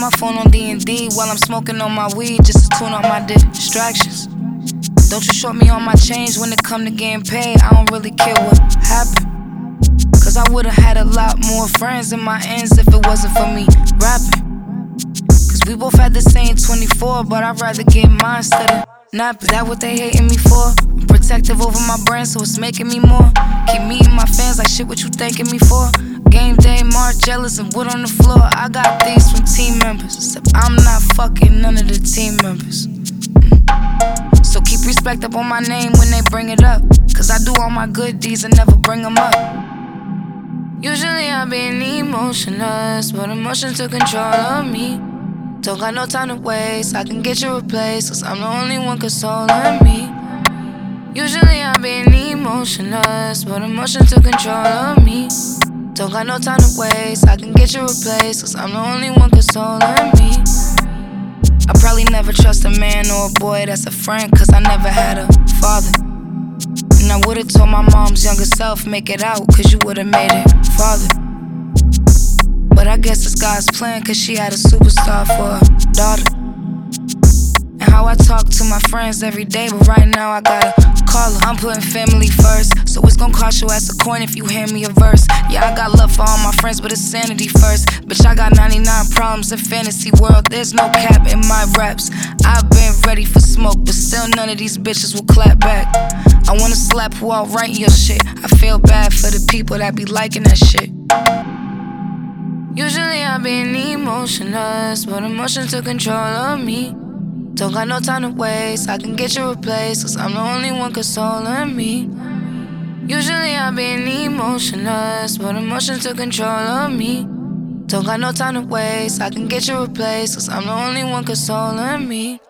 got my phone on D&D while I'm smoking on my weed just to tune out my distractions. Don't you short me on my change when it come to getting paid. I don't really care what happened. Cause I would've had a lot more friends in my ends if it wasn't for me rapping. Cause we both had the same 24, but I'd rather get mine instead of not. Is that what they hating me for? I'm protective over my brand, so it's making me more. Keep meeting my fans like shit, what you thanking me for? Game day, jealous and wood on the floor. I got these from team members, except I'm not fucking none of the team members. Mm. So keep respect up on my name when they bring it up. Cause I do all my good deeds and never bring them up. Usually I've been emotionless, but emotion took control of me. Don't got no time to waste, I can get you replaced, cause I'm the only one consoling me. Usually I've been emotionless, but emotion took control of me. Don't got no time to waste, I can get you replaced, cause I'm the only one consoling me. I probably never trust a man or a boy that's a friend, cause I never had a father. And I would've told my mom's younger self, make it out, cause you would've made it father. But I guess it's God's plan, cause she had a superstar for a daughter. And how I talk to my friends every day, but right now I gotta call her. I'm putting family first, so it's gonna cost you ass a coin if you hand me a verse. Yeah, I got love for all my friends, but it's sanity first. Bitch, I got 99 problems in fantasy world. There's no cap in my raps. I've been ready for smoke, but still none of these bitches will clap back. I wanna slap who out writing your shit. I feel bad for the people that be liking that shit. Usually I've been emotionless, but emotion took control of me. Don't got no time to waste, I can get you replaced, cause I'm the only one consoling me. Usually I've been emotionless, but emotions took control of me. Don't got no time to waste, I can get you replaced, cause I'm the only one consoling me.